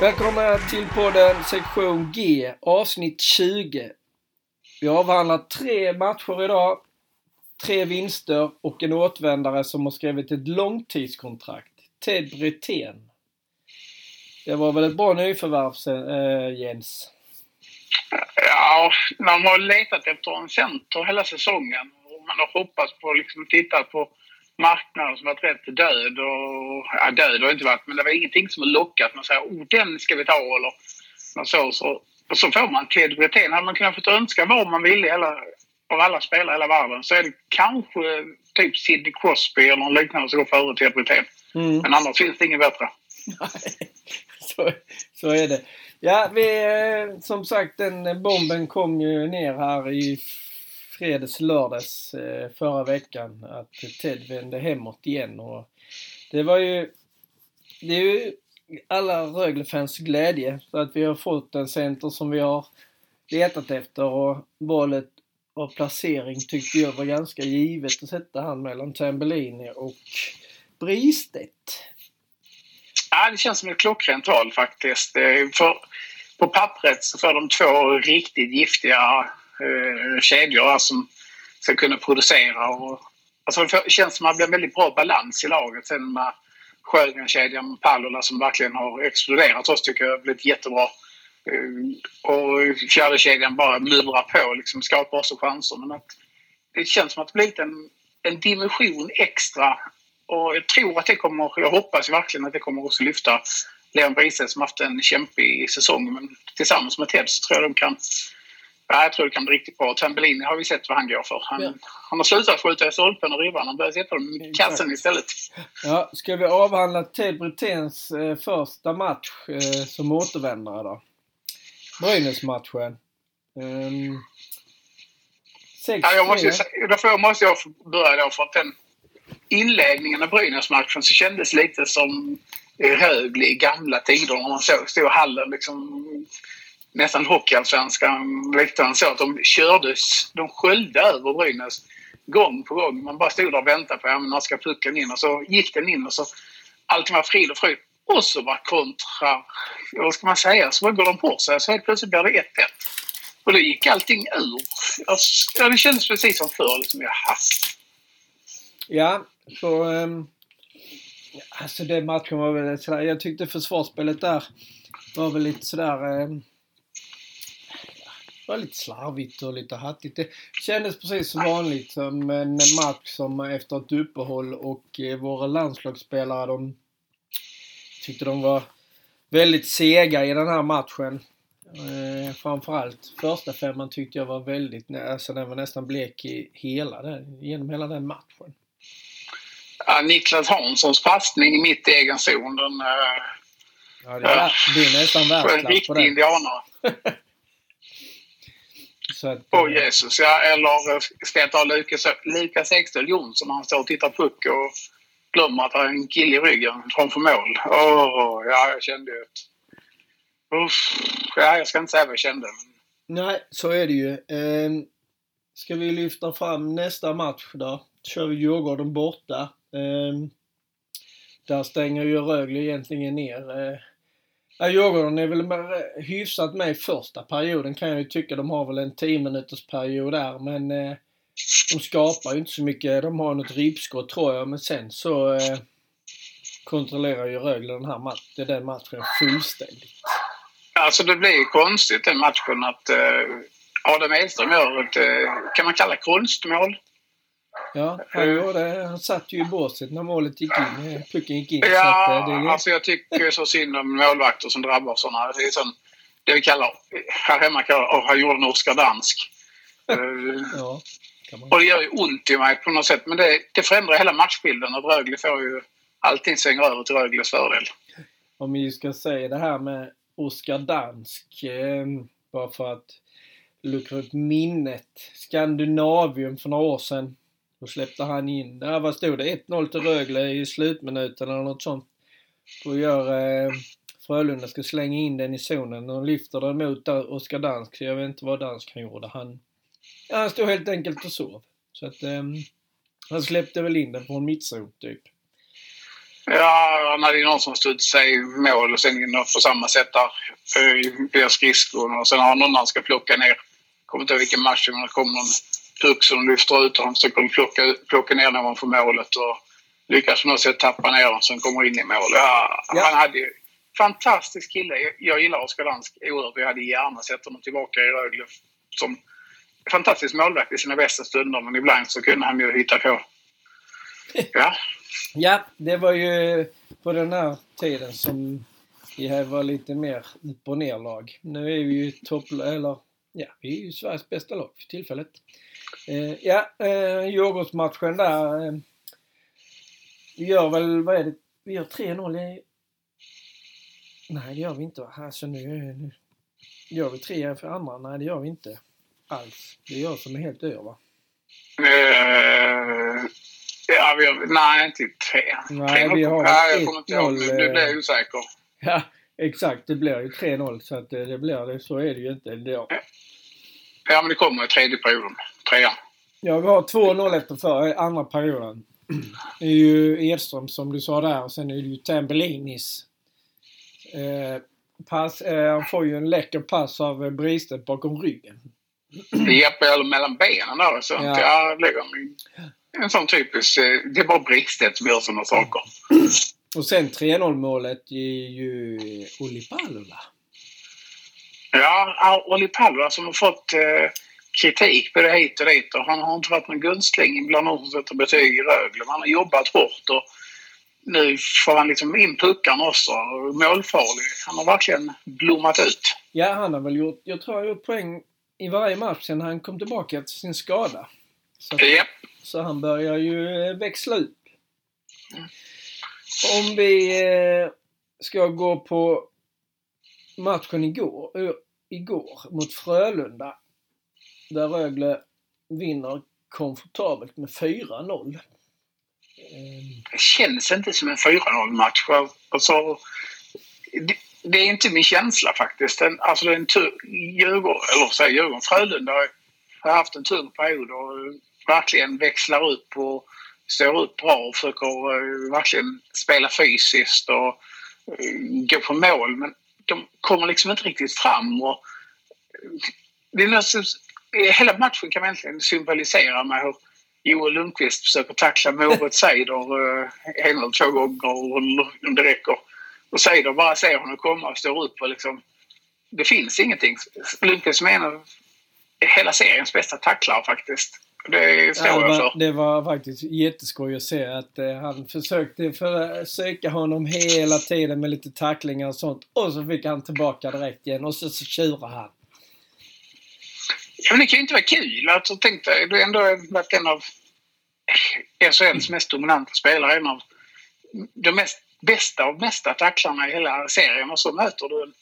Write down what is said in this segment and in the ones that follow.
Välkomna till podden sektion G, avsnitt 20. Vi avhandlar tre matcher idag, tre vinster och en återvändare som har skrivit ett långtidskontrakt. Ted Brithén. Det var väl ett bra nyförvärv, äh, Jens? Ja, man har letat efter en center hela säsongen. Och man har hoppats på, liksom tittat på marknaden som varit rätt död. Och, ja, död har inte varit, men det var ingenting som har lockat. Man säger oh, den ska vi ta eller så. så och så får man Ted Brithén. Hade man kunnat få önska vad man ville hela, av alla spelare i hela världen så är det kanske typ Sidney Crosby eller någon liknande som går före Ted Brithén. Mm. Men annars finns det inget bättre. Nej, så, så är det. Ja, vi, eh, som sagt den bomben kom ju ner här i fredags, lördags eh, förra veckan att Ted vände hemåt igen och det var ju det är ju alla Rögle-fans glädje för att vi har fått en center som vi har letat efter och valet av placering tyckte jag var ganska givet att sätta han mellan Tambellini och Bristedt. Ja, det känns som ett klockrent val faktiskt. Eh, för på pappret så får de två riktigt giftiga eh, kedjor som ska kunna producera. Och, alltså det känns som att det blir en väldigt bra balans i laget sen med Sjögrenkedjan med som verkligen har exploderat oss tycker jag har blivit jättebra. Eh, och fjärdekedjan bara murar på liksom skapar också chanser. Men att det känns som att det blivit en, en dimension extra. Och jag tror att det kommer, jag hoppas verkligen att det kommer också lyfta Leon Brise som haft en kämpig säsong. Men tillsammans med Ted så tror jag de kan Ja, jag tror det kan bli riktigt bra. Tambellini har vi sett vad han går för. Han, ja. han har slutat skjuta i stolpen och ribban. Han börjar sätta dem i kassen istället. Ja, ska vi avhandla Ted Briténs eh, första match eh, som återvändare då? Brynäs-matchen. Um, ja, jag måste, därför måste jag börja då för att den inledningen av Brynäs-matchen så kändes lite som Rögle i gamla tider när man såg, stod hallen liksom nästan hockeyallsvenskan läktaren så att de kördes, de sköljde över Brynäs gång på gång. Man bara stod där och väntade på ja, när ska pucken in och så gick den in och så allting var frid och fröjd. Och så var kontra, vad ska man säga, så går de på sig så helt plötsligt blir det 1-1. Och då gick allting ur. Alltså, ja, det kändes precis som förr. Liksom, jaha. Ja, så... Um, alltså den matchen var väl sådär. Jag tyckte försvarsspelet där var väl lite sådär... Um, var lite slarvigt och lite hattigt. Det kändes precis som vanligt som en match som efter ett uppehåll och eh, våra landslagsspelare de tyckte de var väldigt sega i den här matchen. Eh, framförallt första femman tyckte jag var väldigt, alltså den var nästan blek i hela den, genom hela den matchen. Ja, Niklas Hanssons passning i mitt egen zon, den... Eh, ja, det är, det är nästan världsklass på den. En riktig indianare. Åh oh, Jesus, ja. Eller ska jag ta Lukas, Lukas Ekström Jonsson han står och tittar puck och glömmer att det är en kille i ryggen framför mål. Åh, oh, ja, jag kände ju ett... Uff, ja, jag ska inte säga vad jag kände. Nej, så är det ju. Eh, ska vi lyfta fram nästa match då? Kör vi Djurgården borta. Eh, där stänger ju Rögle egentligen ner eh, Ja, Djurgården är väl eh, hyfsat med i första perioden kan jag ju tycka. De har väl en 10 minuters period där men eh, de skapar ju inte så mycket. De har något ribbskott tror jag men sen så eh, kontrollerar ju Rögle den här matchen, den matchen fullständigt. Alltså det blir ju konstigt den matchen att eh, Adam Edström gör ett, eh, kan man kalla konstmål? Ja, han, gjorde, han satt ju i båset när målet gick in. Pucken gick in. Ja, att, eh, det... alltså jag tycker så synd om målvakter som drabbar sådana. Det är sån, det vi kallar, här hemma kallar, han gjorde en Oskar Dansk. ja, och det gör ju ont i mig på något sätt. Men det, det förändrar hela matchbilden och Rögle får ju allting svänger över till Rögles fördel. Om vi ska säga det här med Oskar Dansk. Eh, bara för att luckra upp minnet. Skandinavium för några år sedan då släppte han in, där vad stod det? 1-0 till Rögle i slutminuten eller något sånt. Då gör eh, Frölunda ska slänga in den i zonen och lyfter den mot Oskar Dansk. Så jag vet inte vad Dansk han gjorde. Han, ja, han stod helt enkelt och sov. Så att eh, han släppte väl in den på en mittzon typ. Ja, han hade ju någon som stod sig i mål och sen in på samma sätt där via skridskon. Och sen har han någon han ska plocka ner. Kommer inte ihåg vilken match men det kommer någon puck som lyfter ut och han försöker plocka, plocka ner någon för målet. Och lyckas på något sätt tappa ner den som kommer in i mål. Ja, ja. Han hade ju fantastisk kille. Jag gillar Oskar Dansk oerhört. Jag hade gärna sett honom tillbaka i Rögle som fantastisk målvakt i sina bästa stunder. Men ibland så kunde han ju hitta på. Ja. ja, det var ju på den här tiden som vi var lite mer upp och ner-lag. Nu är vi ju topp... Eller ja, vi är ju Sveriges bästa lag för tillfället. Eh, ja, eh, Djurgårdsmatchen där. Eh, vi gör väl, vad är det? Vi gör 3-0 i... Nej, det gör vi inte? Alltså nu, nu gör vi tre för andra. Nej, det gör vi inte alls. Det är jag som är helt ör va? Uh, ja, vi har, nej, inte tre. Nej, vi har nej, jag kommer inte ihåg. Nu, nu blir jag osäker. Ja, exakt. Det blir ju 3-0 så att det blir det. Så är det ju inte. Det ja, men det kommer i tredje perioden. Trean. Ja, vi har 2-0 efter för andra perioden. Det är ju Edström som du sa där och sen är det ju Tambellinis. Eh, pass, eh, han får ju en läcker pass av Bristedt bakom ryggen. Japp, eller mellan benen där. Så ja. jag lägger en sån typisk... Eh, det är bara Bristedt som gör sådana saker. Och sen 3-0 målet är ju Olli Palula. Ja, Olli Palula som har fått eh, kritik både hit och dit och han har inte varit någon gunstling bland de som sätter betyg i Rögle. Han har jobbat hårt och nu får han liksom in puckarna också. Målfarlig. Han har verkligen blommat ut. Ja, han har väl gjort... Jag tror han har gjort poäng i varje match sen han kom tillbaka efter sin skada. Så, yep. så han börjar ju eh, växla upp. Mm. Om vi eh, ska gå på matchen igår, igår mot Frölunda där Rögle vinner komfortabelt med 4-0. Det känns inte som en 4-0 match. Alltså, det, det, är inte min känsla faktiskt. Den, alltså den tur, Djurgården, eller säger Djurgården, Frölunda har haft en tung period och eh, verkligen växlar upp och står upp bra och försöker eh, verkligen spela fysiskt och eh, gå på mål. Men de kommer liksom inte riktigt fram. Och, det är nästan hela matchen kan man egentligen symbolisera med hur Joel Lundqvist försöker tackla Moritz Seider uh, en eller två gånger om det räcker. Och Seider bara ser honom komma och står upp och liksom... Det finns ingenting. Lundqvist är en av hela seriens bästa tacklare faktiskt. Det står ja, jag för. Det var faktiskt jätteskoj att se att eh, han försökte söka honom hela tiden med lite tacklingar och sånt. Och så fick han tillbaka direkt igen och så, så tjurade han. Ja, men det kan ju inte vara kul. Alltså, tänk dig, du har ändå varit en av SHLs mest dominanta spelare. En av de mest, bästa och mesta tacklarna i hela serien. Och så möter du en,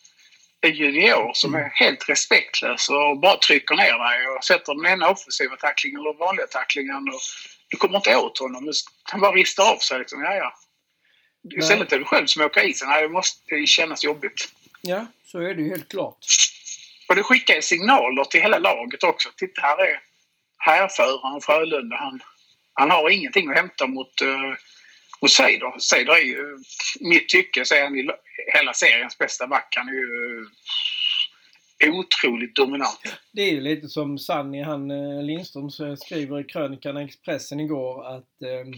en junior som är helt respektlös och bara trycker ner dig och sätter den ena offensiva tacklingen eller vanliga tacklingen. Och du kommer inte åt honom. Han bara ristar av sig. Liksom. Ja, ja. Istället är det själv som åker isen. Det måste kännas jobbigt. Ja, så är det ju helt klart. Och det skickar signaler till hela laget också. Titta, här är härföraren Frölunda. Han, han har ingenting att hämta mot, uh, mot Seider. Seider är ju, mitt tycke, så är han i hela seriens bästa back. Han är ju uh, otroligt dominant. Det är ju lite som Sanni, han eh, Lindström skriver i krönikan i Expressen igår att uh,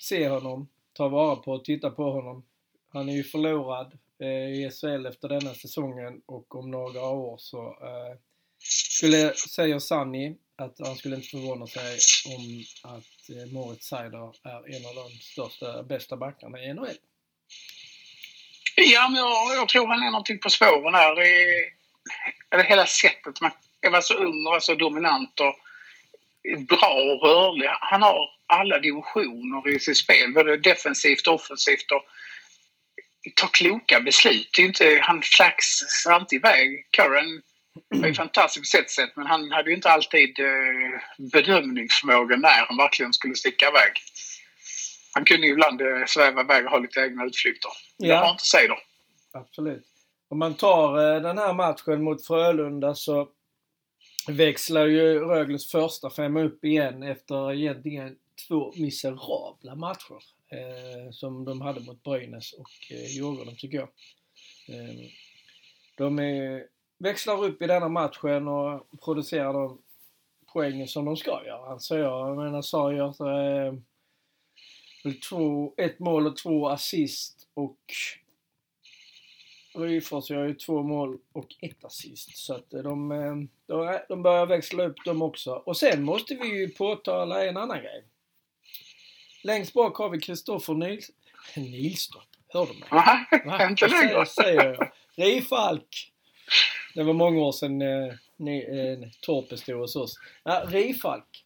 se honom, ta vara på och titta på honom. Han är ju förlorad Eh, i SHL efter denna säsongen och om några år så eh, skulle, säger Sunny att han skulle inte förvåna sig om att eh, Moritz Seider är en av de största, bästa backarna i NHL. Ja, men jag, jag tror han är någonting på spåren här. Eller hela sättet man var så ung och var så dominant och bra och rörlig. Han har alla dimensioner i sitt spel, både defensivt och offensivt. Och tar kloka beslut. Det är inte, han flaxar inte iväg. Curran var ju fantastisk på sitt sätt men han hade ju inte alltid eh, bedömningsförmåga när han verkligen skulle sticka iväg. Han kunde ju ibland eh, sväva iväg och ha lite egna utflykter. Ja. Det har inte Seider. Absolut. Om man tar eh, den här matchen mot Frölunda så växlar ju Rögles första femma upp igen efter egentligen två miserabla matcher eh, som de hade mot Brynäs och eh, Djurgården tycker jag. Eh, de är, växlar upp i denna matchen och producerar de poängen som de ska göra. Alltså jag menar Sarr gör eh, två, ett mål och två assist och Ryfors gör ju två mål och ett assist. Så att de, ehm, de, de börjar växla upp dem också. Och sen måste vi ju påtala en annan grej. Längst bak har vi Kristoffer Nils... Nilstorp. Hör du mig? Va? Inte längre. Vad säger jag? Rifalk. Det var många år sedan eh, ni, eh, Torpe stod hos oss. Ja, Rifalk.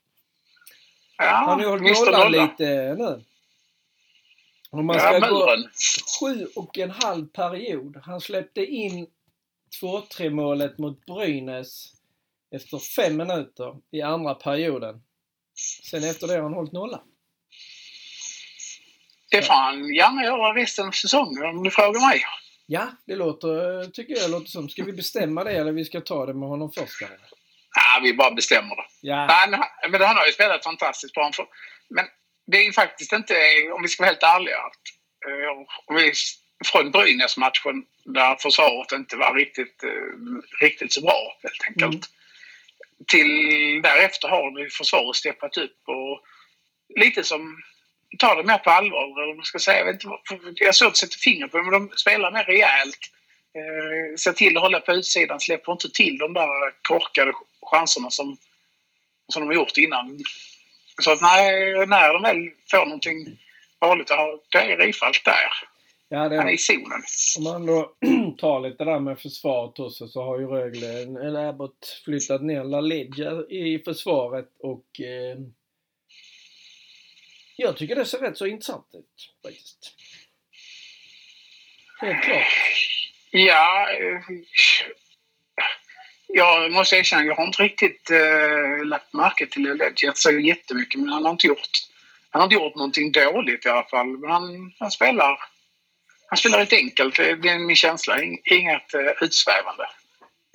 Ja, Han har nollat Nolla. lite nu. Om man ska Ja, gå sju och en halv period. Han släppte in 2-3 målet mot Brynäs efter fem minuter i andra perioden. Sen efter det har han hållit nolla. Det får han gärna göra resten av säsongen om du frågar mig. Ja, det låter, tycker jag låter som. Ska vi bestämma det eller vi ska ta det med honom först kanske? Ja, vi bara bestämmer det. Ja, han- men han har ju spelat fantastiskt bra. Men det är ju faktiskt inte, om vi ska vara helt ärliga, att, eh, om vi, från Brynäs-matchen där försvaret inte var riktigt, eh, riktigt så bra helt enkelt. Mm. Till därefter har försvaret steppat upp och lite som tar det mer på allvar. Eller man ska säga. Jag, vet inte, jag har svårt att sätta fingret på det, men de spelar mer rejält. Eh, ser till att hålla på utsidan, släpper inte till de där korkade chanserna som, som de har gjort innan. Så att när, när de väl får någonting farligt, då är Rifalk där. ja det Han är i zonen. Om man då tar lite där med försvaret också så har ju Rögle, eller Abbott, flyttat ner LaLeggia i försvaret och eh, jag tycker det ser rätt så intressant ut faktiskt. Helt klart. Ja, eh, jag måste erkänna, jag har inte riktigt eh, lagt märke till Ledget så jättemycket, men han har inte gjort han har inte gjort någonting dåligt i alla fall. Men han, han spelar han spelar rätt enkelt, det är min känsla. Ing- Inget eh, utsvävande.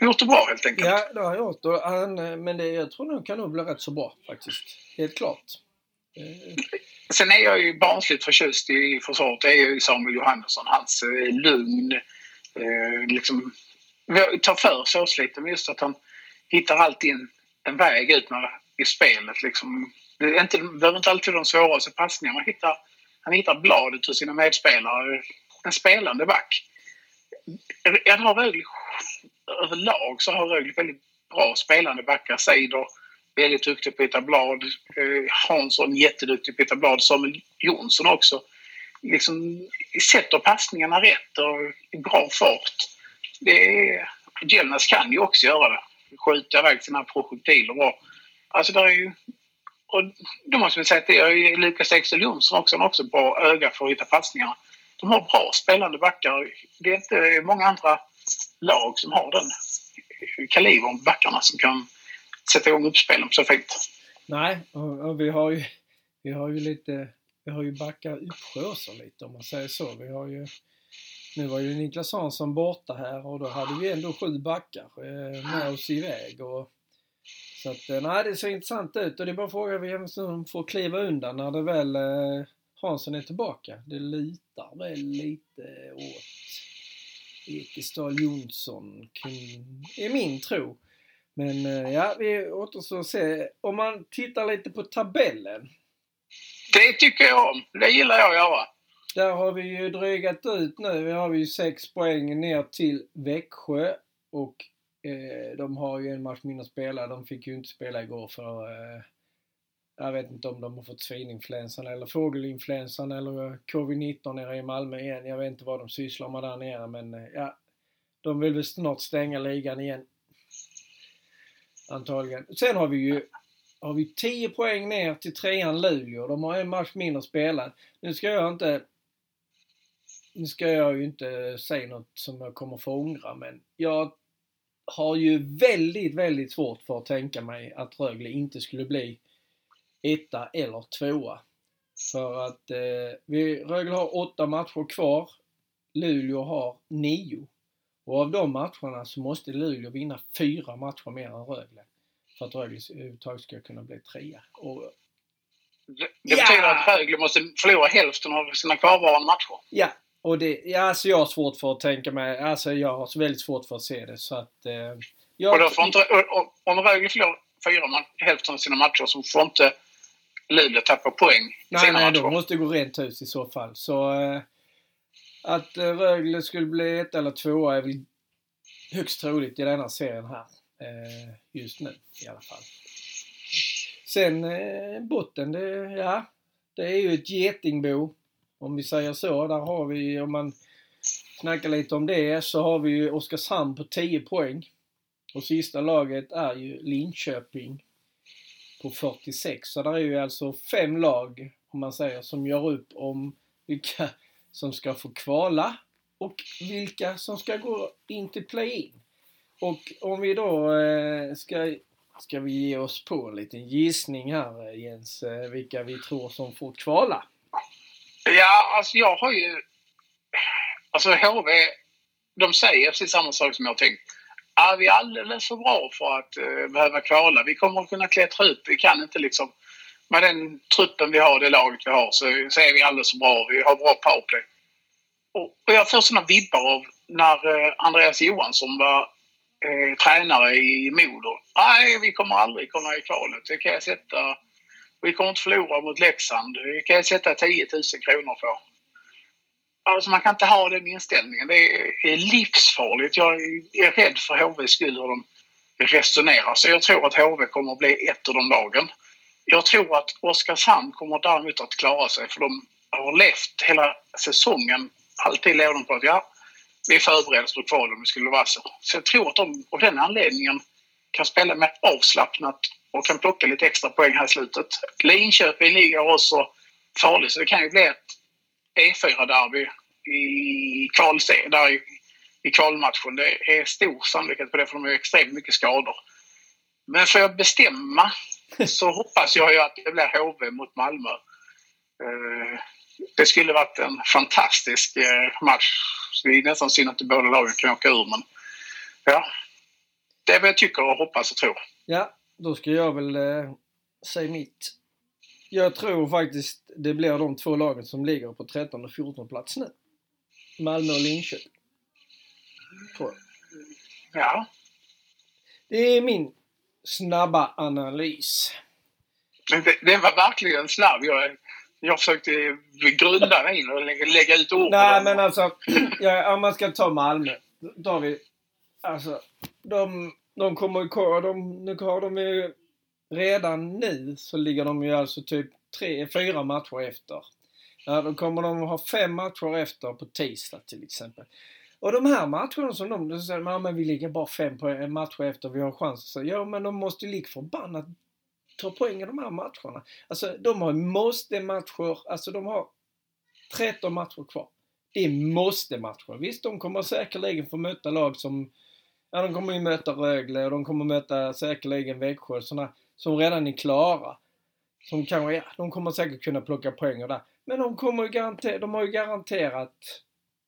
Gjort det bra helt enkelt. Ja, det har han gjort. Han, eh, men det, jag tror nog kan nog bli rätt så bra faktiskt. Helt klart. Sen är jag ju barnsligt förtjust i försvaret. Det är ju Samuel Johannesson. Hans eh, lugn. Eh, liksom, tar för sig oss lite, men just att han hittar alltid en, en väg ut med, i spelet. Liksom. Det är inte, behöver inte alltid de svåraste passningarna. Han hittar, han hittar bladet hos sina medspelare. En spelande back. Jag har Rögle, överlag så har Rögle väldigt bra spelande backar. Seider väldigt duktig på att hitta blad. Eh, Hansson jätteduktig på att hitta blad. Samuel Jonsson också. Liksom sätter passningarna rätt och i bra fart. Det är, kan ju också göra det. Skjuta iväg sina projektiler bra. Alltså där är ju... Och då måste man säga att det är Lukas Ekström Jonsson också. Han har också bra öga för att hitta passningarna. De har bra spelande backar. Det är inte många andra lag som har den kalibern på backarna som kan sätta igång uppspelen så fint. nej, och, och vi har ju, vi har ju lite, vi har ju backat uppsjöser lite om man säger så. Vi har ju, nu var ju Niklas Hansson borta här och då hade vi ändå sju backar eh, med oss iväg. Och, så att, eh, nej det ser intressant ut och det är bara frågan vem som får kliva undan när det väl eh, Hansson är tillbaka. Det litar väl lite åt Ekestad Jonsson, är min tro. Men eh, ja, vi återstår att se. Om man tittar lite på tabellen. Det tycker jag om. Det gillar jag att göra. Där har vi ju drygat ut nu. Vi har vi ju sex poäng ner till Växjö. Och eh, de har ju en match mindre att spela. De fick ju inte spela igår för eh, jag vet inte om de har fått svininfluensan eller fågelinfluensan eller covid-19 nere i Malmö igen. Jag vet inte vad de sysslar med där nere men eh, ja. De vill väl snart stänga ligan igen. Antagligen. Sen har vi ju har vi 10 poäng ner till trean Luleå. De har en match mindre spelad. Nu ska jag inte nu ska jag ju inte säga något som jag kommer få ångra men jag har ju väldigt, väldigt svårt för att tänka mig att Rögle inte skulle bli etta eller tvåa. För att eh, vi, Rögle har åtta matcher kvar. Luleå har nio. Och av de matcherna så måste Luleå vinna fyra matcher mer än Rögle. För att Rögle överhuvudtaget ska kunna bli trea. Och Det, det ja. betyder att Rögle måste förlora hälften av sina kvarvarande matcher. Ja, och det, ja, alltså jag har svårt för att tänka mig, alltså jag har väldigt svårt för att se det så att... Eh, jag, och då får inte, och, om Rögle förlorar fyra, hälften av sina matcher så får inte Luleå tappa poäng i nej, sina nej, matcher. Nej, de måste gå rent hus i så fall. Så eh, att eh, Rögle skulle bli ett eller två är väl högst troligt i denna serien här. Eh, just nu i alla fall. Sen eh, botten, det, ja, det är ju ett getingbo. Om vi säger så. Där har vi, om man snackar lite om det, så har vi ju Oskarshamn på 10 poäng. Och sista laget är ju Linköping på 46. Så där är ju alltså fem lag, om man säger, som gör upp om vilka som ska få kvala och vilka som ska gå in till play-in. Och om vi då eh, ska, ska vi ge oss på en liten gissning här eh, Jens, eh, vilka vi tror som får kvala. Ja, alltså jag har ju... Alltså HV, de säger precis samma sak som jag har tänkt. Är vi alldeles för bra för att eh, behöva kvala? Vi kommer att kunna klättra upp. Vi kan inte liksom... Med den truppen vi har, det laget vi har, så, så är vi alldeles för bra. Vi har bra powerplay. Och, och jag får sådana vibbar av när eh, Andreas Johansson var eh, tränare i Modo. Nej, vi kommer aldrig komma i kvalet. Det kan jag sätta vi kommer inte förlora mot Leksand. Det kan jag sätta 10 000 kronor på. Alltså man kan inte ha den inställningen. Det är livsfarligt. Jag är rädd för HVs skull hur de resonerar. Så jag tror att HV kommer att bli ett av de lagen. Jag tror att Oskarshamn kommer däremot att klara sig för de har levt hela säsongen. Alltid levt de på att ja, vi förbereder oss för kval om det skulle vara så. Så jag tror att de av den anledningen kan spela mer avslappnat och kan plocka lite extra poäng här i slutet. Linköping ligger också farligt så det kan ju bli ett E4-derby i, kval, där i, i kvalmatchen. Det är stor sannolikhet på det för de har extremt mycket skador. Men får jag bestämma så hoppas jag ju att det blir HV mot Malmö. Eh, det skulle varit en fantastisk eh, match. Det är nästan synd att båda lagen kan åka ur men ja. Det är vad jag tycker och hoppas och tror. Ja, då ska jag väl eh, säga mitt. Jag tror faktiskt det blir de två lagen som ligger på 13 och 14 plats nu. Malmö och Linköping. Tror jag. Ja. Det är min snabba analys. Men det var verkligen snabb. Jag, jag försökte grunda mig in och lägga, lägga ut ord Nej men alltså, ja, om man ska ta Malmö. Då har vi, alltså, de de kommer ju de, nu har de ju redan nu så ligger de ju alltså typ tre, fyra matcher efter. Ja, då kommer de ha fem matcher efter på tisdag till exempel. Och de här matcherna som de, de säger man, men vi ligger bara fem på en match efter, vi har chans. Så, ja men de måste ju lik förbannat ta poäng i de här matcherna. Alltså de har måste-matcher, alltså de har 13 matcher kvar. Det är måste-matcher. Visst, de kommer säkerligen få möta lag som Ja, de kommer ju möta Rögle och de kommer möta säkerligen Växjö sådana som redan är klara. Som kanske, ja, de kommer säkert kunna plocka poäng där. Men de kommer ju garanterat, de har ju garanterat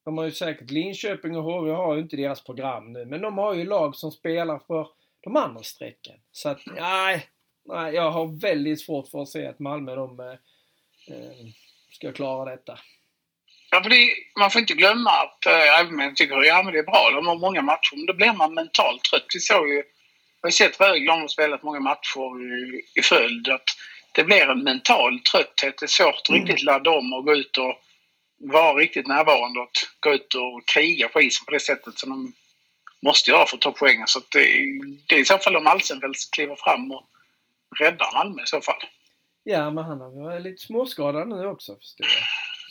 de har ju säkert Linköping och HV har ju inte deras program nu, men de har ju lag som spelar för de andra strecken. Så att, nej, nej jag har väldigt svårt för att se att Malmö de eh, eh ska klara detta. Ja, för det, man får inte glömma att äh, även om man tycker ja, det är bra, de har många matcher, men då blir man mentalt trött. Vi såg ju, jag har sett Rögle har spelat många matcher i, i följd, att det blir en mental trötthet. Det är svårt att mm. riktigt ladda om och gå ut och vara riktigt närvarande och gå ut och kriga på isen på det sättet som de måste göra för att ta poängen. Så det, det är i så fall om Alsenfelt kliver fram och räddar Malmö i så fall. Ja, men han har lite småskadad nu också förstår jag.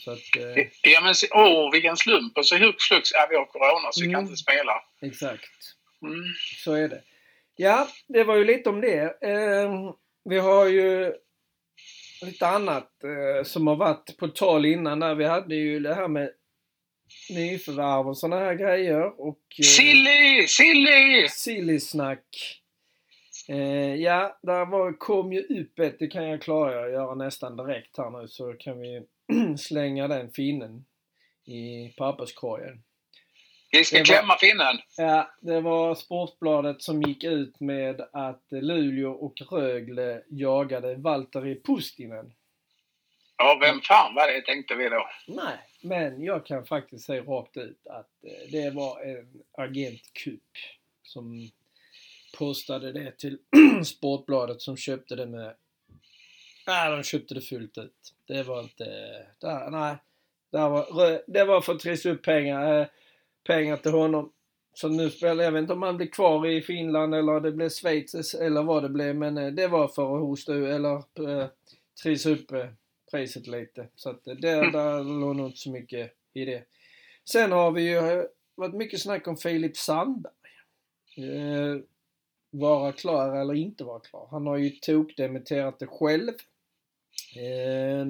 Så att, eh... Ja men åh vilken slump och så hux flux, ja vi har corona så vi kan mm. inte spela. Exakt. Mm. Så är det. Ja, det var ju lite om det. Eh, vi har ju lite annat eh, som har varit på tal innan där. Vi hade ju det här med nyförvärv och sådana här grejer. Och, eh, silly! Silly! Silly-snack. Eh, ja, där var, kom ju upp ett, det kan jag klara att göra nästan direkt här nu så kan vi slänga den finnen i papperskorgen. Vi ska var, klämma finnen! Ja, det var Sportbladet som gick ut med att Luleå och Rögle jagade Valtteri Pustinen. Ja, vem fan var det tänkte vi då. Nej, men jag kan faktiskt säga rakt ut att eh, det var en agentkupp som postade det till Sportbladet som köpte det med... Nej, de köpte det fullt ut. Det var inte... Där, nej. Det var, det var för att trissa upp pengar, eh, pengar till honom. Så nu spelar jag vet inte om han blir kvar i Finland eller det blir Schweiz eller vad det blev men eh, det var för att hosta eller äh, trissa upp äh, priset lite. Så att det mm. där låg nog inte så mycket i det. Sen har vi ju varit mycket snack om Filip Sandberg. Eh, vara klar eller inte vara klar. Han har ju tokdementerat det själv. Eh,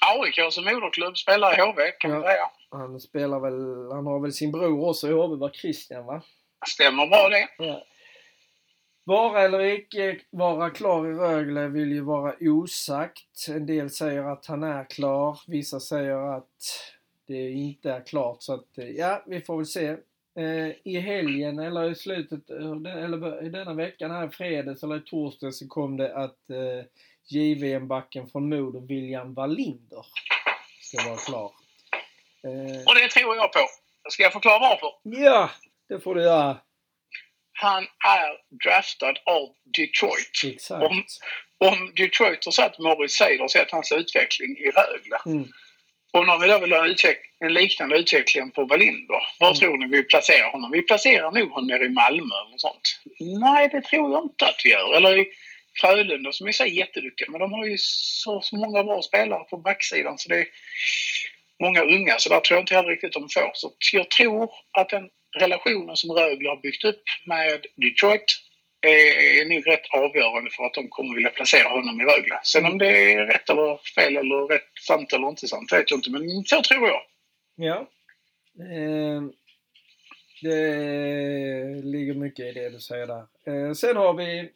AIK som moderklubb spelar i HV kan man säga. Han spelar väl, han har väl sin bror också i HV, var Christian va? Stämmer bra det. Ja. Vara eller icke vara klar i Rögle vill ju vara osagt. En del säger att han är klar. Vissa säger att det inte är klart. Så att, ja, vi får väl se. Eh, I helgen eller i slutet, eller i denna veckan här i fredags eller i torsdag så kom det att eh, JVM-backen från Modo, William Wallinder, ska vara klar. Eh, Och det tror jag på. Ska jag förklara varför? Ja, det får du göra. Han är draftad av Detroit. Exakt. Om, om Detroit har sett Morris Seider och sett hans utveckling i Rögle. Mm. Och när vi då vill ha en liknande utveckling på Wallinder, var mm. tror ni vi placerar honom? Vi placerar nog honom nere i Malmö eller sånt. Nej, det tror jag inte att vi gör. Eller i Frölunda som är så jätteduktiga. Men de har ju så, så många bra spelare på backsidan så det är många unga. Så där tror jag inte heller riktigt de får. Så jag tror att den relationen som Rögle har byggt upp med Detroit är nog rätt avgörande för att de kommer vilja placera honom i Rögle. Sen om det är rätt eller fel eller rätt sant eller inte sant vet jag inte, men så tror jag. Ja. Eh, det ligger mycket i det du säger där. Eh, sen har vi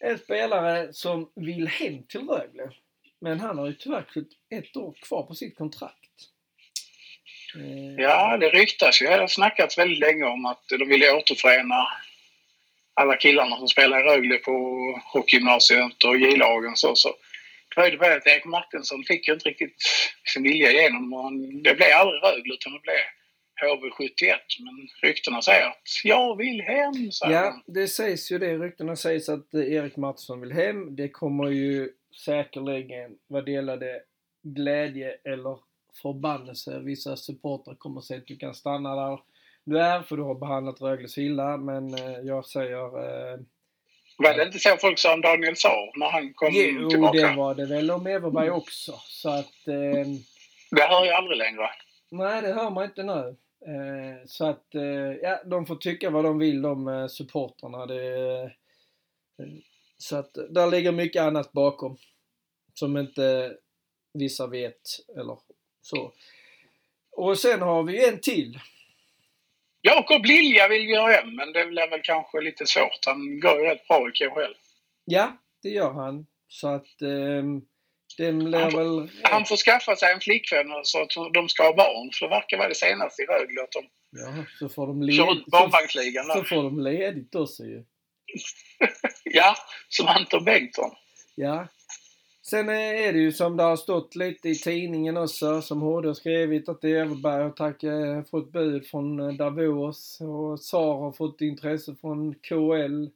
en spelare som vill hem till Rögle. Men han har ju tyvärr ett år kvar på sitt kontrakt. Eh, ja, det ryktas ju. Det har snackats väldigt länge om att de vill återförena alla killarna som spelar i Rögle på hockeygymnasiet och J-lagen så. så. Ju det att Erik Martinsson fick ju inte riktigt sin vilja igenom. Det blev aldrig Rögle utan det blev HV71. Men ryktena säger att jag vill hem, säger Ja, det sägs ju det. Ryktena sägs att Erik Mattsson vill hem. Det kommer ju säkerligen vara delade glädje eller förbannelse. Vissa supportrar kommer säga att du kan stanna där du är för du har behandlat Rögles illa. Men eh, jag säger... Eh, var det inte så folk sa om Daniel Saar när han kom jo, tillbaka? Jo, det var det väl om Everberg också. Så att... Eh, det hör jag aldrig längre. Nej, det hör man inte nu. Eh, så att, eh, ja, de får tycka vad de vill de eh, supportrarna. Det, eh, så att där ligger mycket annat bakom. Som inte vissa vet eller så. Och sen har vi en till. Jakob Lilja vill ju hem, men det blir väl kanske lite svårt. Han går ju rätt bra i KHL. Ja, det gör han. Så att eh, det blir han får, väl... Han får skaffa sig en flickvän så att de ska ha barn. För det verkar vara det senaste i Rögle att de Ja, så får de ledigt. Så, så får de ledigt också ju. ja, som Anton Bengtsson. Ja. Sen eh, är det ju som det har stått lite i tidningen också, som HD har skrivit, att Everberg har tackat, eh, fått bud från eh, Davos och SAR har fått intresse från KL.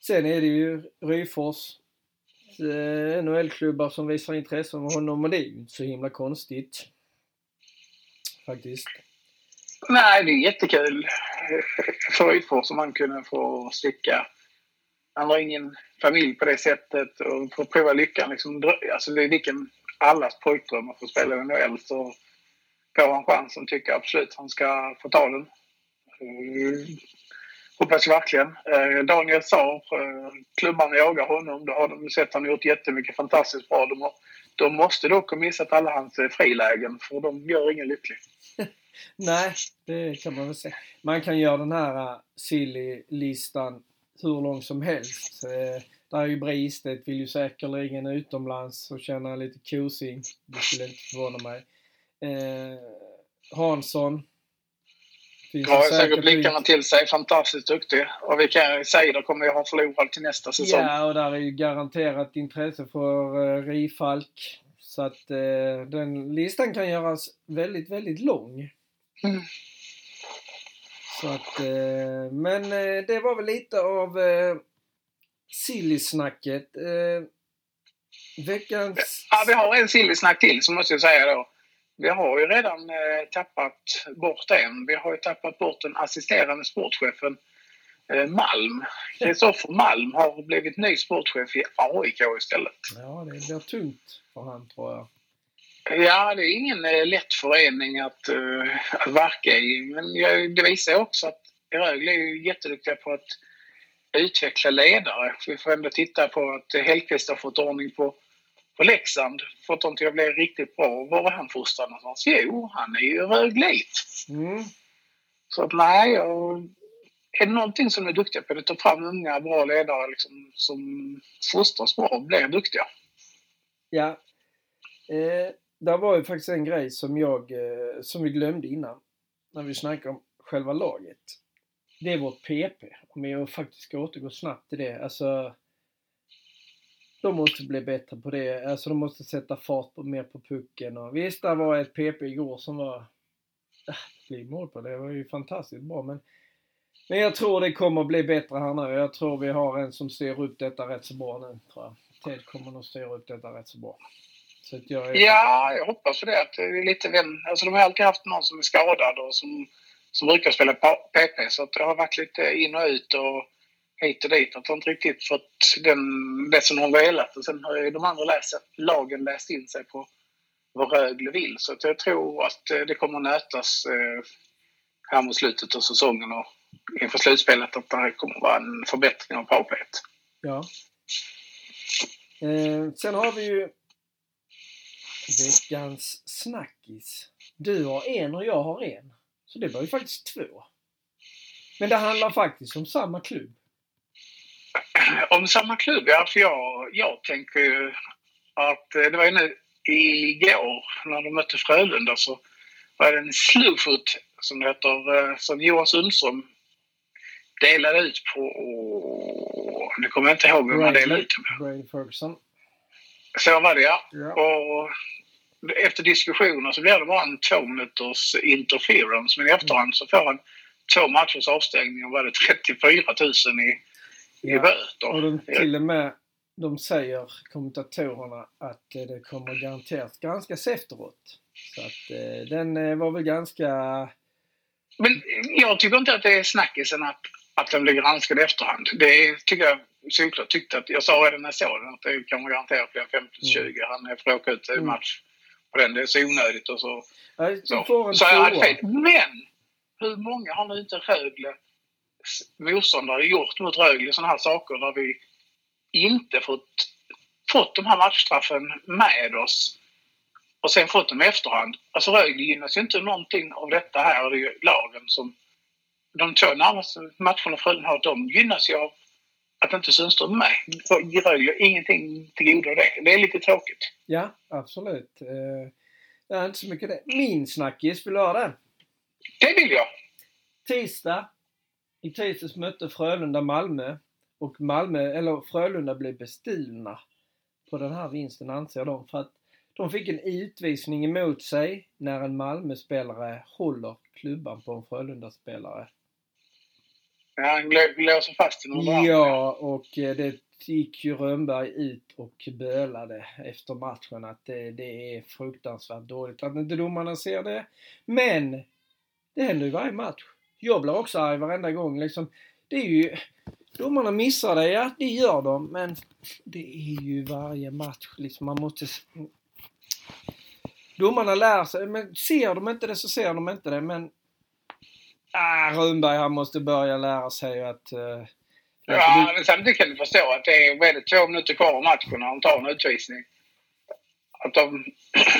Sen är det ju Ryfors eh, NHL-klubbar som visar intresse för honom och det är ju inte så himla konstigt. Faktiskt. Nej, det är jättekul för som om man kunde få sticka. Han har ingen familj på det sättet och får prova lyckan. Liksom, alltså det är vilken allas pojkdröm att få spela i NHL. Så får han chansen tycker jag absolut han ska få ta den. Eh, hoppas verkligen. Eh, Daniel Saar, eh, klubban klubbarna jagar honom. Då har de sett han gjort jättemycket fantastiskt bra. De, har, de måste dock ha missat alla hans frilägen för de gör ingen lycklig. Nej, det kan man väl säga. Man kan göra den här silly-listan hur långt som helst. Eh, där är ju Bristedt vill ju säkerligen utomlands och känna lite kosing. Det skulle inte förvåna mig. Eh, Hansson Finns det säkert blickarna till sig. Fantastiskt duktig. Och vilka sidor kommer jag ha förlorat till nästa säsong? Ja, och där är ju garanterat intresse för uh, Rifalk. Så att eh, den listan kan göras väldigt, väldigt lång. Mm. Så att, eh, men eh, det var väl lite av eh, silly-snacket. Eh, veckans... Ja, vi har en sillysnack till som måste jag säga då. Vi har ju redan eh, tappat bort en. Vi har ju tappat bort den assisterande sportchefen eh, Malm. Kristoffer Malm har blivit ny sportchef i AIK istället. Ja, det blir tungt för han tror jag. Ja, det är ingen eh, lätt förening att, eh, att verka i. Men jag, det visar också att Rögle är ju jätteduktiga på att utveckla ledare. Vi får ändå titta på att Hellkvist har fått ordning på, på Leksand. Fått dem till att bli riktigt bra. Var är han fostrad någonstans? Jo, han är ju Röglit. Mm. Så att nej, jag, är det någonting som är duktiga på det är att ta fram unga bra ledare liksom, som fostras bra och blir duktiga. Ja. Eh, där var ju faktiskt en grej som jag, eh, som vi glömde innan. När vi snackade om själva laget. Det är vårt PP. Om jag faktiskt ska återgå snabbt till det. Alltså. De måste bli bättre på det. Alltså de måste sätta fart på, mer på pucken. Och visst, där var ett PP igår som var... Äh, bli mål på det. Det var ju fantastiskt bra men... Men jag tror det kommer bli bättre här nu. Jag tror vi har en som styr upp detta rätt så bra nu, tror jag. Ted kommer nog styra upp detta rätt så bra. Så jag är... Ja, jag hoppas för det. Att det är lite vän. Alltså, de har alltid haft någon som är skadad och som, som brukar spela PP. Så att det har varit lite in och ut och hit och dit. Att de inte riktigt fått den, det som de har velat. Och sen har ju de andra läst, lagen läst in sig på vad Rögle vill. Så jag tror att eh, det kommer nötas eh, här mot slutet av säsongen och inför slutspelet att det kommer vara en förbättring av powerplayet. Ja. Eh, sen har vi ju veckans snackis. Du har en och jag har en. Så det var ju faktiskt två. Men det handlar faktiskt om samma klubb. Om samma klubb, ja. För jag, jag tänker ju att eh, det var ju nu igår när de mötte Frölunda så var det en slowfoot som heter, eh, som Johan Sundström delade ut på... Nu kommer jag inte ihåg vem han delade ut på. Brady Ferguson. Så var det ja. Ja. Och efter diskussioner så blev det bara en två minuters interference. Men i efterhand så får han två matchers avstängning och var det 34 000 i, i Ja. böter. Och de till och med, de säger, kommentatorerna, att eh, det kommer garanterat granskas efteråt. Så att eh, den eh, var väl ganska... Men jag tycker inte att det är snackisen att, att den blir granskad i efterhand. Det tycker jag såklart tyckte att, jag sa redan när jag såg den att det kommer garanterat bli en 5 plus Mm. 20. Han får åka ut i Mm. match på den. Det är så onödigt och så. Du Så, så jag hade fel. Men hur många har nu inte Rögle motståndare gjort mot Rögle sådana här saker där vi inte fått, fått de här matchstraffen med oss och sen fått dem i efterhand. Alltså Rögle gynnas ju inte någonting av detta här. Det är ju lagen som... De två närmaste matcherna Frölunda har, de gynnas ju av att inte Sundström är med. För Rögle har ingenting till godo det. Det är lite tråkigt. Ja, absolut. Eh, det är inte så mycket det. Min snackis, vill du höra den? Det vill jag. Tisdag. I tisdags mötte Frölunda Malmö. Och Malmö, eller Frölunda blev bestulna på den här vinsten anser de. För att de fick en utvisning emot sig när en Malmö-spelare håller klubban på en Frölunda-spelare. Ja, Han lå- låser fast under armen. Ja, och eh, det gick ju Rönnberg ut och bölade efter matchen att det, det är fruktansvärt dåligt att inte domarna ser det. Men det händer ju varje match. Jag blir också arg varenda gång liksom. Det är ju... Domarna missar det, ja det gör de, men det är ju varje match liksom. Man måste... Domarna lär sig, men ser de inte det så ser de inte det, men... Ah, Rönnberg han måste börja lära sig att... Uh, Ja, men samtidigt kan du förstå att det är väldigt två minuter kvar av matchen när de tar en utvisning. Att de...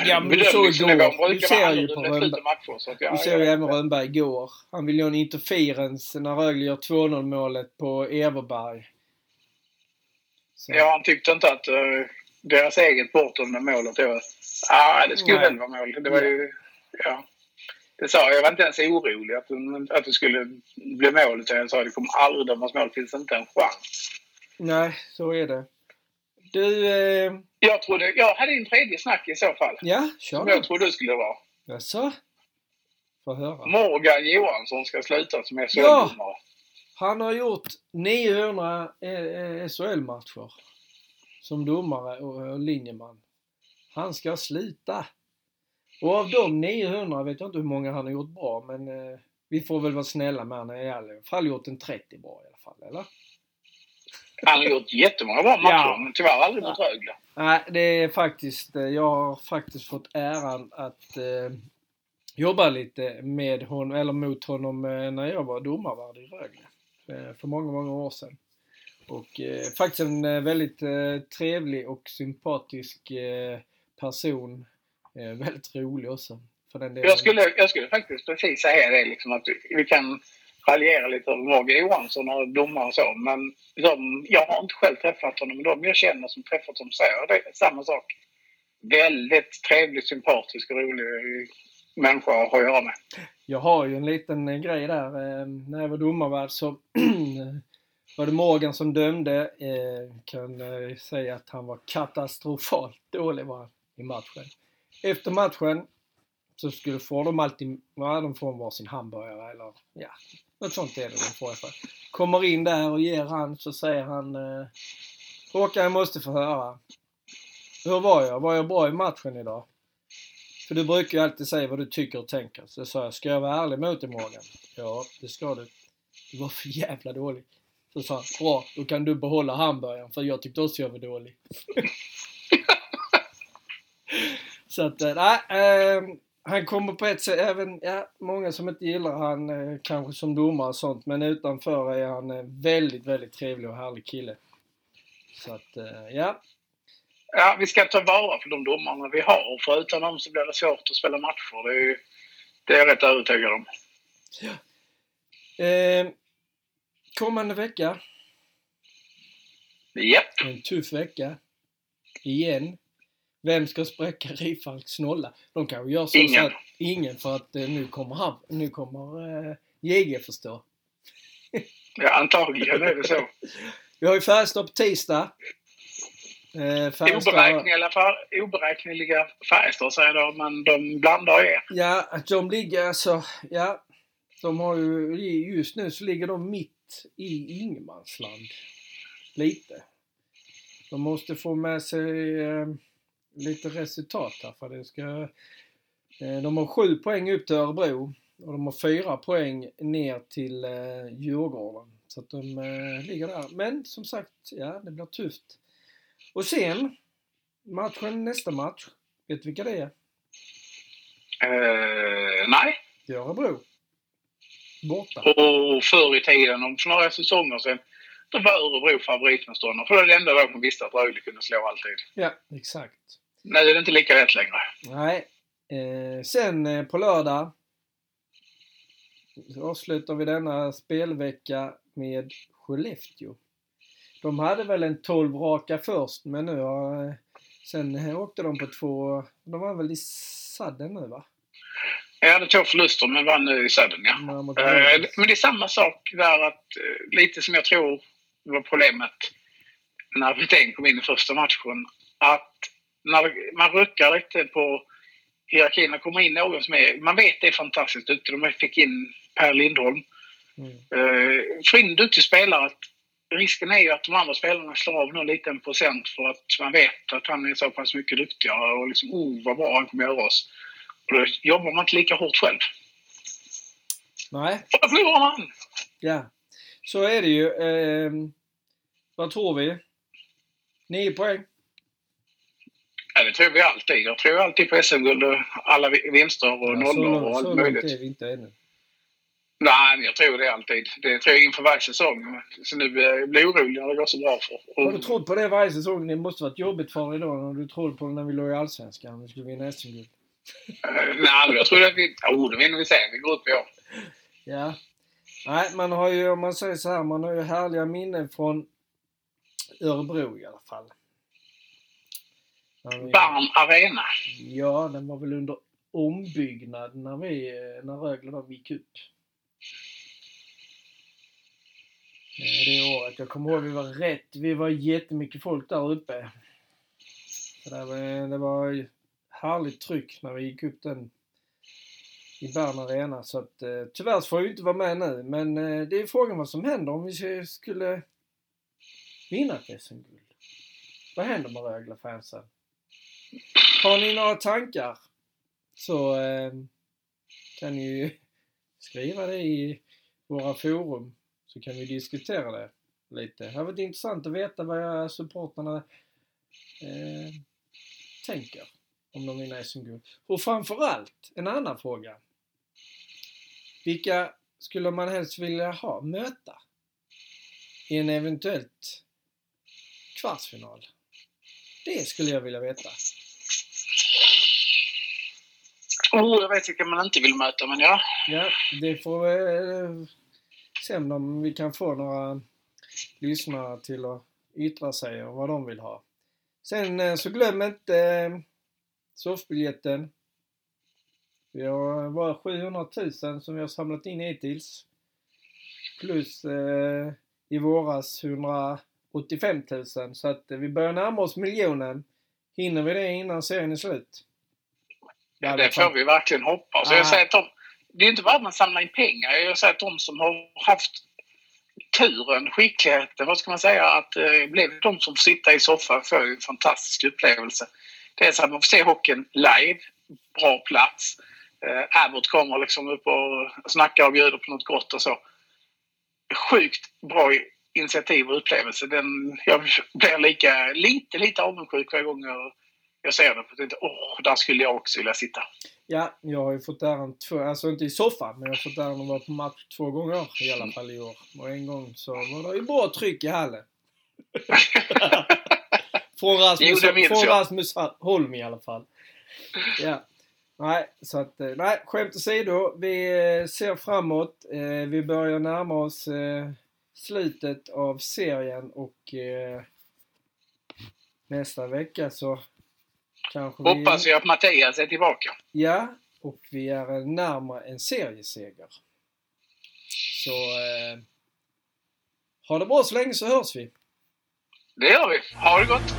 Ja, men du bedömningsnivån. Du brukar ser vara ju på Rönnberg. matcher. Så att, ja, Vi såg jag ju även inte. Rönnberg igår. Han ville göra en interference när Rögle gör 2-0 målet på Everberg. Så. Ja, han tyckte inte att uh, deras eget att det var... Ja, det skulle väl vara mål. Det var ju... Ja. Det sa jag. Jag var inte ens orolig att, att det skulle bli mål. Utan jag sa det kommer aldrig dömas mål. Det finns inte en chans. Nej, så är det. Du... Eh... Jag, trodde, jag hade en tredje snack i så fall. Ja, kör Som jag trodde det skulle vara. Jaså? Få höra. Morgan Johansson ska sluta som SHL-domare. Ja! Han har gjort 900 eh, SHL-matcher som domare och linjeman. Han ska sluta. Och av de 900 vet jag inte hur många han har gjort bra men eh, vi får väl vara snälla med honom. Han har i alla fall gjort en 30 bra i alla fall, eller? Han har gjort jättemånga bra matcher ja. men tyvärr aldrig mot Rögle. Nej, det är faktiskt, eh, jag har faktiskt fått äran att eh, jobba lite med honom, eller mot honom eh, när jag var domarvärd i Rögle. Eh, för många, många år sedan. Och faktiskt en väldigt trevlig och sympatisk person. Eh, väldigt rolig också. För den delen. Jag, skulle, jag skulle faktiskt precis säga det liksom att vi kan raljera lite över Morgan Johansson och domare och så. Men de, jag har inte själv träffat honom. Men de jag känner som träffat honom säger det samma sak. Väldigt trevlig, sympatisk och rolig människa att ha att göra med. Jag har ju en liten eh, grej där. Eh, när jag var domarvärd så var det Morgan som dömde. Kan säga att han var katastrofalt dålig var i matchen. Efter matchen så skulle, får de alltid, ja de får varsin hamburgare eller ja, något sånt är det de får i fall. Kommer in där och ger han så säger han eh, Håkan jag måste få höra. Hur var jag? Var jag bra i matchen idag? För du brukar ju alltid säga vad du tycker och tänker. Så sa jag, ska jag vara ärlig mot dig Morgan? Ja, det ska du. Du var för jävla dålig. Så sa han, bra, då kan du behålla hamburgaren för jag tyckte också jag var dålig. så att, eh, nej, äh, han kommer på ett sätt, även, ja, många som inte gillar han äh, kanske som domare och sånt, men utanför är han en väldigt, väldigt trevlig och härlig kille. Så att, äh, ja, Ja, vi ska ta vara på de domarna vi har. För utan dem så blir det svårt att spela matcher. Det är, det är jag rätt övertygad om. Ja. Eh, kommande vecka. Japp. En tuff vecka. Igen. Vem ska spräcka Rifalks nolla? De kanske gör så, ingen. så att ingen för att eh, nu kommer han, nu kommer eh, JG förstå. ja, antagligen är det så. Vi har ju Färjestad på tisdag. Eh, oberäkneliga, fär, oberäkneliga Färjestad säger de, men de blandar er. Ja, att de ligger alltså, ja. De har ju, just nu så ligger de mitt i ingenmansland. Lite. De måste få med sig eh, lite resultat här för det ska... Eh, de har sju poäng upp till Örebro och de har fyra poäng ner till eh, Djurgården. Så att de eh, ligger där. Men som sagt, ja det blir tufft. Och sen, matchen, nästa match. Vet du vilka det är? Uh, nej. Det är Örebro. Borta. Och förr i tiden, för några säsonger sedan, då var Örebro favoritmotståndare. För det var det enda lag som visste att Rögle kunde slå alltid. Ja, exakt. Nu är det inte lika lätt längre. Nej. Eh, sen eh, på lördag avslutar vi denna spelvecka med Skellefteå. De hade väl en 12 raka först men nu har... Sen åkte de på två... De var väl i sadden nu va? Jag hade två förluster men vann nu i sadden ja. Eh, men det är samma sak där att eh, lite som jag tror var problemet när Widén kom in i första matchen. Att när man ruckar lite på hierarkin och kommer in någon som är... Man vet det är fantastiskt duktig. De fick in Per Lindholm. Mm. Uh, få in en duktig spelare. Att risken är ju att de andra spelarna slår av någon liten procent för att man vet att han är så pass mycket duktigare och liksom oh vad bra han kommer göra oss. Och då jobbar man inte lika hårt själv. Nej. Och då förlorar man! Ja. Så är det ju. Eh, vad tror vi? Nio poäng? Det tror vi alltid. Jag tror alltid på SM-guld och alla vinster och ja, nollor och allt möjligt. Så långt är vi inte ännu. Nej, jag tror det alltid. Det tror jag inför varje säsong. Så nu blir jag orolig när det går så bra för Har du trott på det varje säsong? Det måste varit jobbigt för dig då när du trodde på det när vi låg i Allsvenskan. Vi skulle vinna SM-guld. uh, nej, jag trodde att vi... Jo, oh, det vinner vi sen. Vi går upp i år. Ja. Nej, man har ju, om man säger så här, man har ju härliga minnen från Örebro i alla fall. Varm arena. Ja, den var väl under ombyggnad när vi, när Rögle de gick upp. Eh, Det året. Jag kommer ihåg vi var rätt, vi var jättemycket folk där uppe. Så det, var, det var härligt tryck när vi gick upp den i Bern Arena. Så att, eh, tyvärr får vi inte vara med nu. Men eh, det är frågan vad som händer om vi skulle vinna ett SM-guld. Vad händer med Rögle-fansen? Har ni några tankar så eh, kan ni ju skriva det i våra forum så kan vi diskutera det lite. Det har varit intressant att veta vad supportrarna eh, tänker om de vinner SM-guld. Och framförallt, en annan fråga. Vilka skulle man helst vilja ha, möta i en eventuellt kvartsfinal? Det skulle jag vilja veta. Oh, jag vet vilka man inte vill möta, men ja. Ja, det får vi eh, se om vi kan få några lyssnare till att yttra sig om vad de vill ha. Sen eh, så glöm inte eh, soffbiljetten. Vi har bara 700 000 som vi har samlat in hittills. Plus eh, i våras 185 000 så att vi börjar närma oss miljonen. Hinner vi det innan serien är slut? Ja, det får vi verkligen hoppas. Ah. Jag säger att de, det är inte bara att man samlar in pengar. Jag säger att de som har haft turen, skickligheten, vad ska man säga, att eh, bli de som sitta i soffan får en fantastisk upplevelse. Dels att man får se hockeyn live, bra plats. Eh, Abbott kommer liksom upp och snackar och bjuder på något gott och så. Sjukt bra initiativ och upplevelse. Den, jag blir lika, lite, lite avundsjuk varje gång jag, jag ser. För jag tänkte, åh, där skulle jag också vilja sitta. Ja, jag har ju fått äran två, alltså inte i soffan, men jag har fått äran att vara på match två gånger i alla fall i år. Och en gång så var det ju bra tryck i hallen. från Rasmus, Jo, från. Rasmus Holm i alla fall. Ja. Nej, så att, eh, nej, skämt åsido. Vi eh, ser framåt. Eh, Vi börjar närma oss slutet av serien och eh, nästa vecka så kanske vi... Hoppas jag att Mattias är tillbaka. Ja, och vi är närmare en serieseger. Så eh, ha det bra så länge så hörs vi. Det gör vi. Ha det gott!